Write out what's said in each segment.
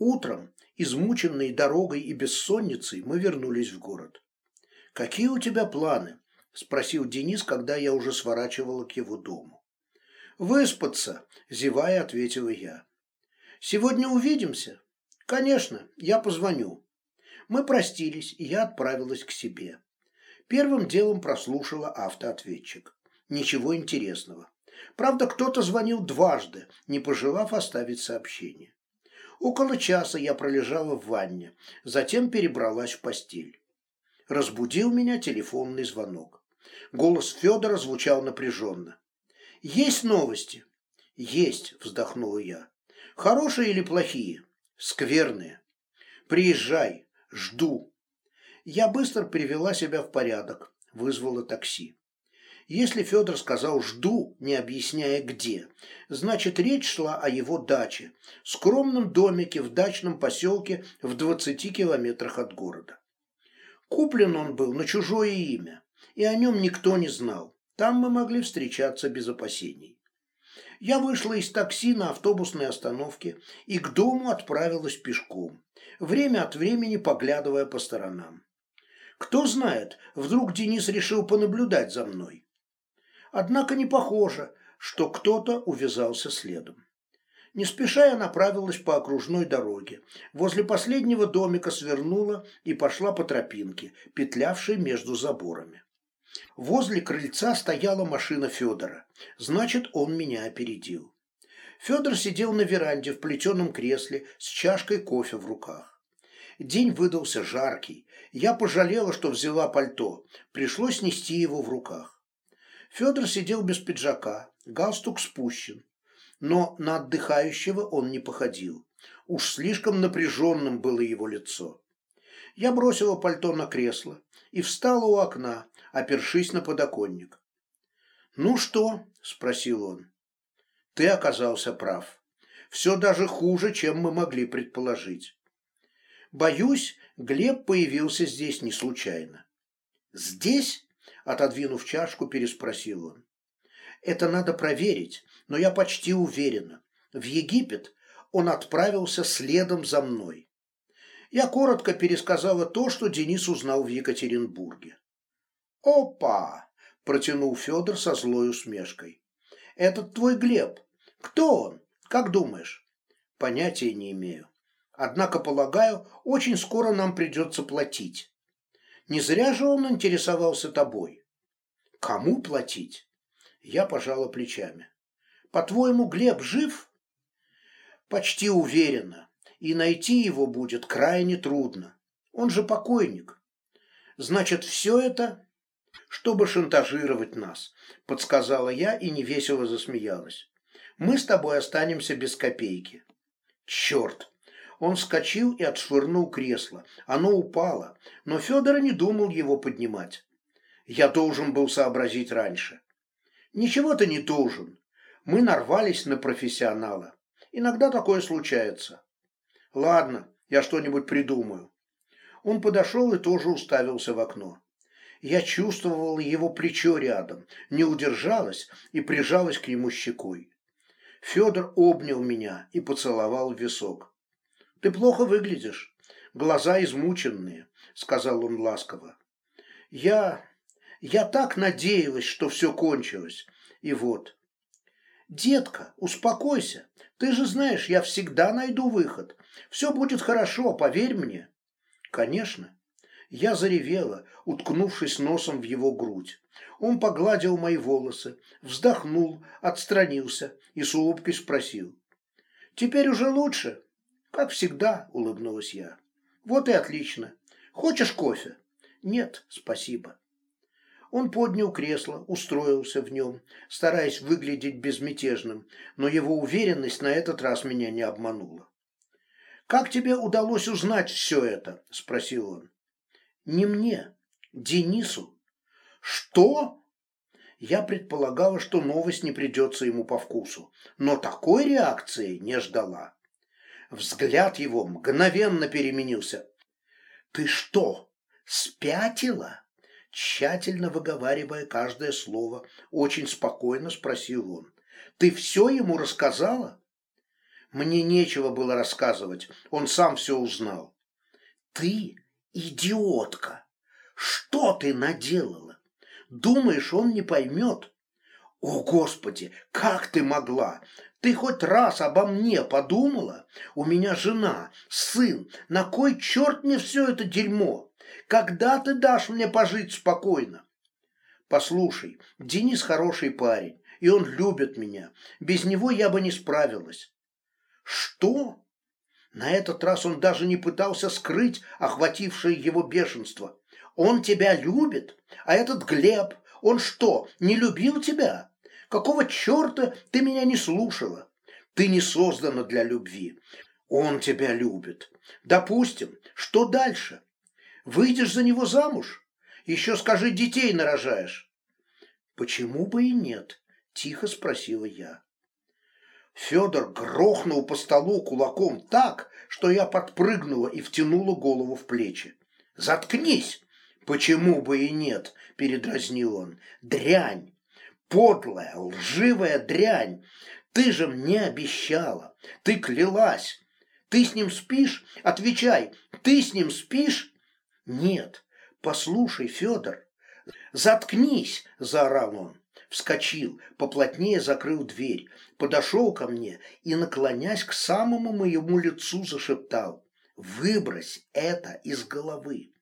Утром, измученные дорогой и бессонницей, мы вернулись в город. «Какие у тебя планы?» – спросил Денис, когда я уже сворачивала к его дому. «Выспаться», – зевая, ответила я. «Сегодня увидимся?» «Конечно, я позвоню». Мы простились, и я отправилась к себе. Первым делом прослушала автоответчик. Ничего интересного. Правда, кто-то звонил дважды, не пожелав оставить сообщение. Около часа я пролежала в ванне, затем перебралась в постель. Разбудил меня телефонный звонок. Голос Федора звучал напряженно. «Есть новости?» «Есть», — вздохнула я. «Хорошие или плохие?» «Скверные». «Приезжай, жду». Я быстро привела себя в порядок, вызвала такси. Если Федор сказал «жду», не объясняя где, значит речь шла о его даче, скромном домике в дачном поселке в 20 километрах от города. Куплен он был на чужое имя, и о нем никто не знал. Там мы могли встречаться без опасений. Я вышла из такси на автобусной остановке и к дому отправилась пешком, время от времени поглядывая по сторонам. Кто знает, вдруг Денис решил понаблюдать за мной. Однако не похоже, что кто-то увязался следом. Не спеша я направилась по окружной дороге. Возле последнего домика свернула и пошла по тропинке, петлявшей между заборами. Возле крыльца стояла машина Федора. Значит, он меня опередил. Федор сидел на веранде в плетеном кресле с чашкой кофе в руках. День выдался жаркий. Я пожалела, что взяла пальто. Пришлось нести его в руках. Федор сидел без пиджака, галстук спущен. Но на отдыхающего он не походил. Уж слишком напряженным было его лицо. Я бросила пальто на кресло и встала у окна, опершись на подоконник. «Ну что?» – спросил он. «Ты оказался прав. Все даже хуже, чем мы могли предположить. Боюсь, Глеб появился здесь не случайно». «Здесь?» Отодвинув чашку, переспросил он. Это надо проверить, но я почти уверена. В Египет он отправился следом за мной. Я коротко пересказала то, что Денис узнал в Екатеринбурге. «Опа!» – протянул Федор со злой усмешкой. «Этот твой Глеб. Кто он? Как думаешь?» «Понятия не имею. Однако, полагаю, очень скоро нам придется платить. Не зря же он интересовался тобой. Кому платить? Я пожала плечами. По-твоему, Глеб жив? Почти уверена. И найти его будет крайне трудно. Он же покойник. Значит, все это, чтобы шантажировать нас, подсказала я и невесело засмеялась. Мы с тобой останемся без копейки. Черт! Он вскочил и отшвырнул кресло. Оно упало, но Федор не думал его поднимать. Я должен был сообразить раньше. Ничего ты не должен. Мы нарвались на профессионала. Иногда такое случается. Ладно, я что-нибудь придумаю. Он подошел и тоже уставился в окно. Я чувствовал его плечо рядом, не удержалась и прижалась к нему щекой. Федор обнял меня и поцеловал в висок. Ты плохо выглядишь. Глаза измученные, сказал он ласково. Я... я так надеялась, что все кончилось. И вот. Детка, успокойся. Ты же знаешь, я всегда найду выход. Все будет хорошо, поверь мне. Конечно. Я заревела, уткнувшись носом в его грудь. Он погладил мои волосы, вздохнул, отстранился и с улыбкой спросил. «Теперь уже лучше?» Как всегда, улыбнулась я. Вот и отлично. Хочешь кофе? Нет, спасибо. Он поднял кресло, устроился в нем, стараясь выглядеть безмятежным, но его уверенность на этот раз меня не обманула. «Как тебе удалось узнать все это?» – спросил он. «Не мне, Денису». «Что?» Я предполагала, что новость не придется ему по вкусу, но такой реакции не ждала. Взгляд его мгновенно переменился. «Ты что, спятила?» Тщательно выговаривая каждое слово, очень спокойно спросил он. «Ты все ему рассказала?» Мне нечего было рассказывать, он сам все узнал. Ты идиотка! Что ты наделала? Думаешь, он не поймет? О, Господи, как ты могла? Ты хоть раз обо мне подумала? У меня жена, сын, на кой черт мне все это дерьмо? Когда ты дашь мне пожить спокойно? Послушай, Денис хороший парень, и он любит меня. Без него я бы не справилась. Что? На этот раз он даже не пытался скрыть охватившее его бешенство. Он тебя любит? А этот Глеб, он что, не любил тебя? Какого черта ты меня не слушала? Ты не создана для любви. Он тебя любит. Допустим, что дальше? Выйдешь за него замуж? Еще скажи, детей нарожаешь. Почему бы и нет? Тихо спросила я. Федор грохнул по столу кулаком так, что я подпрыгнула и втянула голову в плечи. «Заткнись!» «Почему бы и нет?» – передразнил он. «Дрянь! Подлая, лживая дрянь! Ты же мне обещала! Ты клялась! Ты с ним спишь? Отвечай, ты с ним спишь?» «Нет, послушай, Федор!» «Заткнись!» – заорал он вскочил, поплотнее закрыл дверь, подошел ко мне и, наклонясь к самому моему лицу, зашептал «Выбрось это из головы!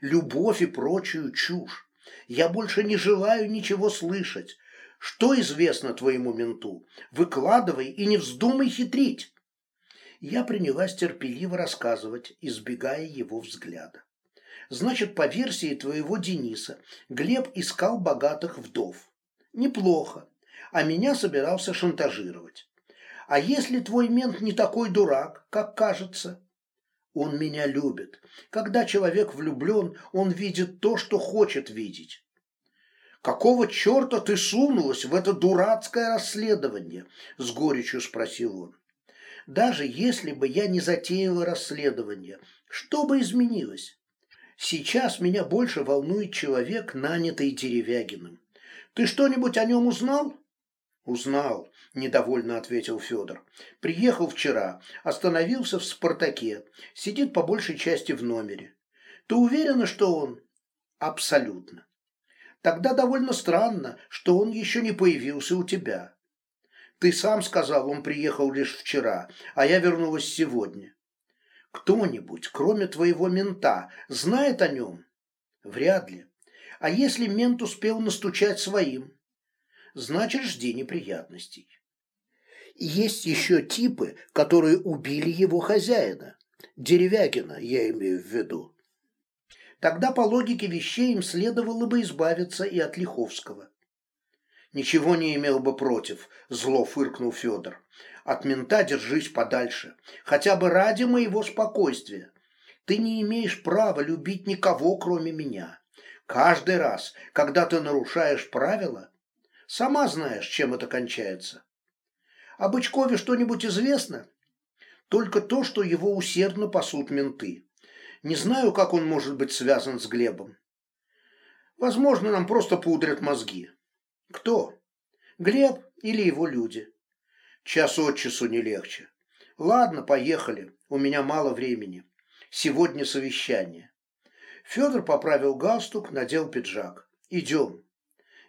Любовь и прочую чушь! Я больше не желаю ничего слышать! Что известно твоему менту? Выкладывай и не вздумай хитрить!» Я принялась терпеливо рассказывать, избегая его взгляда. Значит, по версии твоего Дениса, Глеб искал богатых вдов. Неплохо. А меня собирался шантажировать. А если твой мент не такой дурак, как кажется? Он меня любит. Когда человек влюблен, он видит то, что хочет видеть. «Какого черта ты сунулась в это дурацкое расследование?» – с горечью спросил он. «Даже если бы я не затеяла расследование, что бы изменилось? Сейчас меня больше волнует человек, нанятый Деревягиным. Ты что-нибудь о нем узнал? Узнал, недовольно ответил Федор. Приехал вчера, остановился в Спартаке, сидит по большей части в номере. Ты уверена, что он? Абсолютно. Тогда довольно странно, что он еще не появился у тебя. Ты сам сказал, он приехал лишь вчера, а я вернулась сегодня. Кто-нибудь, кроме твоего мента, знает о нем? Вряд ли. А если мент успел настучать своим? Значит, жди неприятностей. Есть еще типы, которые убили его хозяина. Деревягина, я имею в виду. Тогда по логике вещей им следовало бы избавиться и от Лиховского. Ничего не имел бы против, зло фыркнул Федор. От мента держись подальше, хотя бы ради моего спокойствия. Ты не имеешь права любить никого, кроме меня. Каждый раз, когда ты нарушаешь правила, сама знаешь, чем это кончается. О Бычкове что-нибудь известно? Только то, что его усердно пасут менты. Не знаю, как он может быть связан с Глебом. Возможно, нам просто пудрят мозги. Кто? Глеб или его люди? Час от часу не легче. Ладно, поехали. У меня мало времени. Сегодня совещание. Федор поправил галстук, надел пиджак. «Идем».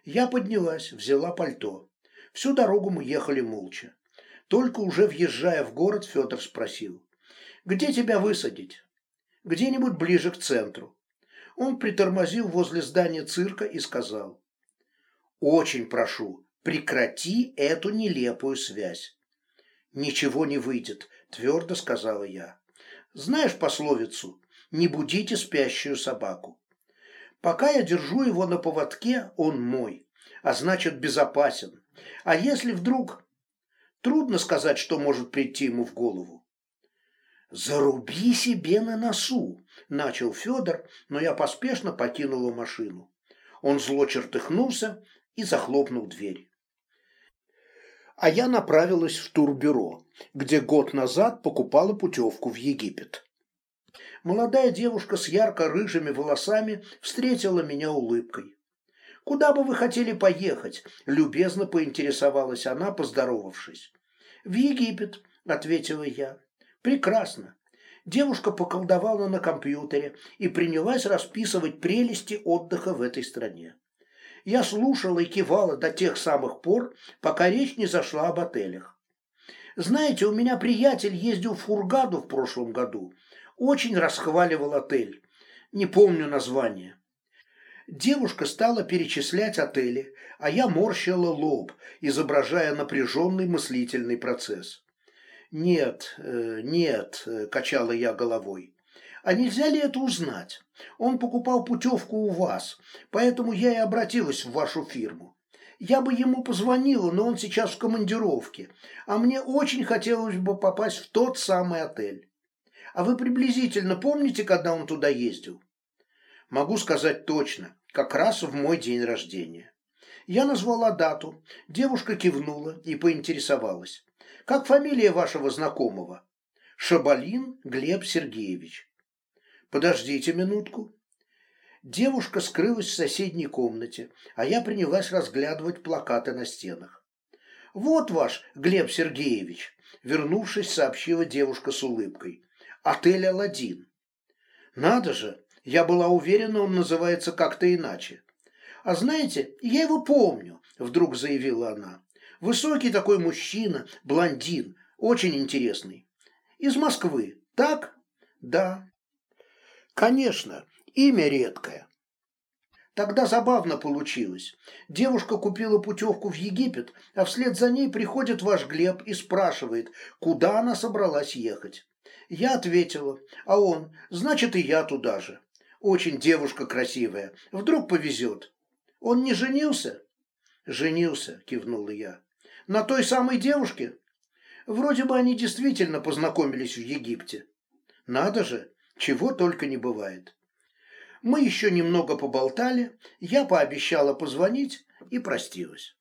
Я поднялась, взяла пальто. Всю дорогу мы ехали молча. Только уже въезжая в город, Федор спросил. «Где тебя высадить?» «Где-нибудь ближе к центру». Он притормозил возле здания цирка и сказал. «Очень прошу, прекрати эту нелепую связь». «Ничего не выйдет», – твердо сказала я. «Знаешь пословицу не будите спящую собаку. Пока я держу его на поводке, он мой, а значит безопасен. А если вдруг... Трудно сказать, что может прийти ему в голову. «Заруби себе на носу!» – начал Федор, но я поспешно покинула машину. Он зло чертыхнулся и захлопнул дверь. А я направилась в турбюро, где год назад покупала путевку в Египет молодая девушка с ярко-рыжими волосами встретила меня улыбкой. «Куда бы вы хотели поехать?» – любезно поинтересовалась она, поздоровавшись. «В Египет», ответила я. Прекрасно. Девушка поколдовала на компьютере и принялась расписывать прелести отдыха в этой стране. Я слушала и кивала до тех самых пор, пока речь не зашла об отелях. Знаете, у меня приятель ездил в Фургаду в прошлом году. Очень расхваливал отель. Не помню название. Девушка стала перечислять отели, а я морщила лоб, изображая напряженный мыслительный процесс. «Нет, э, нет», качала я головой. «А нельзя ли это узнать? Он покупал путевку у вас, поэтому я и обратилась в вашу фирму. Я бы ему позвонила, но он сейчас в командировке, а мне очень хотелось бы попасть в тот самый отель. А вы приблизительно помните, когда он туда ездил?» «Могу сказать точно, как раз в мой день рождения». Я назвала дату, девушка кивнула и поинтересовалась. Как фамилия вашего знакомого? Шабалин Глеб Сергеевич. Подождите минутку. Девушка скрылась в соседней комнате, а я принялась разглядывать плакаты на стенах. Вот ваш Глеб Сергеевич, вернувшись, сообщила девушка с улыбкой. Отель Аладдин. Надо же, я была уверена, он называется как-то иначе. А знаете, я его помню, вдруг заявила она. Высокий такой мужчина, блондин, очень интересный. Из Москвы, так? Да. Конечно, имя редкое. Тогда забавно получилось. Девушка купила путевку в Египет, а вслед за ней приходит ваш Глеб и спрашивает, куда она собралась ехать. Я ответила, а он, значит, и я туда же. Очень девушка красивая, вдруг повезет. Он не женился? Женился, кивнула я. На той самой девушке? Вроде бы они действительно познакомились в Египте. Надо же, чего только не бывает. Мы еще немного поболтали, я пообещала позвонить и простилась.